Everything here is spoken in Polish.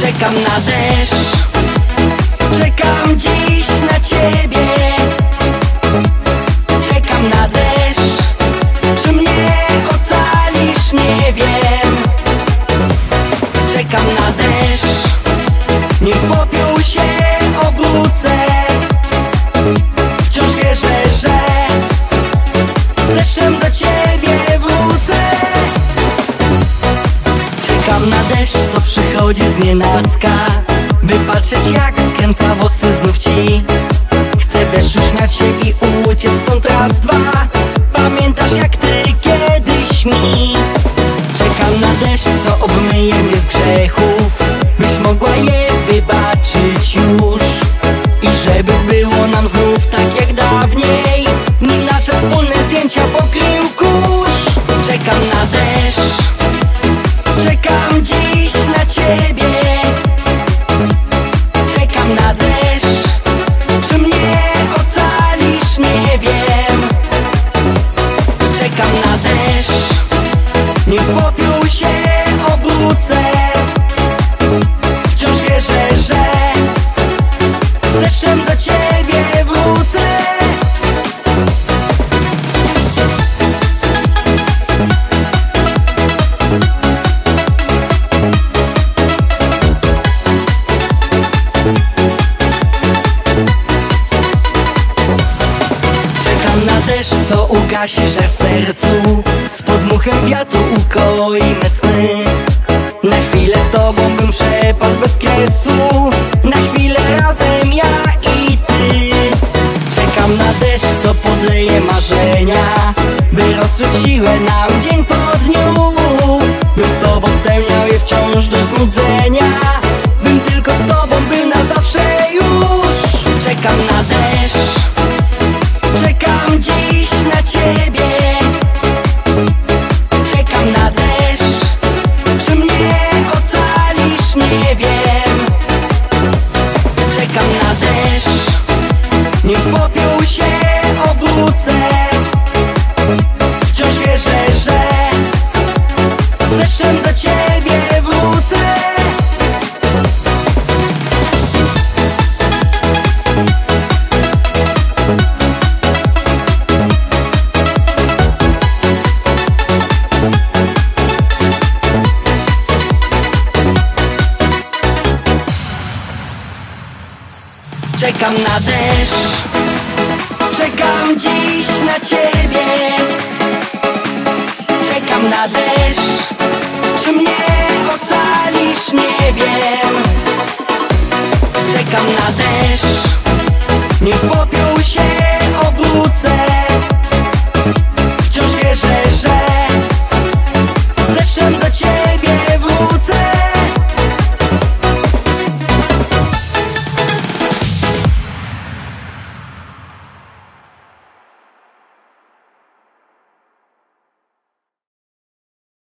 Czekam na deszcz. Czekam dziś na ciebie. Czekam na deszcz. Czy mnie ocalisz? Nie wiem. Czekam na deszcz. Niech popiół się obrócę. Wciąż wierzę, że Czekam na deszcz, co przychodzi z nienacka. By patrzeć jak skręca włosy znów ci. Chcę w śmiać się i uciec stąd raz, dwa. Pamiętasz jak ty kiedyś mi Czekam na deszcz, co obmyje mnie z grzechów Byś mogła je wybaczyć już. I żeby było nam znów tak jak dawniej. Nim nasze wspólne zdjęcia pokrył Na deszcz, co ugasi że w sercu Z podmuchem wiatru ukoi sny. Na chwilę z tobą bym przepadł bez kresu. Na chwilę razem ja i ty. Czekam na deszcz, co podleje marzenia By rosły w siłę nam dzień Czekam na deszcz Nim popiół się obrócę. Wciąż wierzę, że Z deszczem Czekam na deszcz. Czekam dziś na ciebie. Czekam na deszcz. Czy mnie ocalisz? Nie wiem. Czekam na deszcz. Popiół się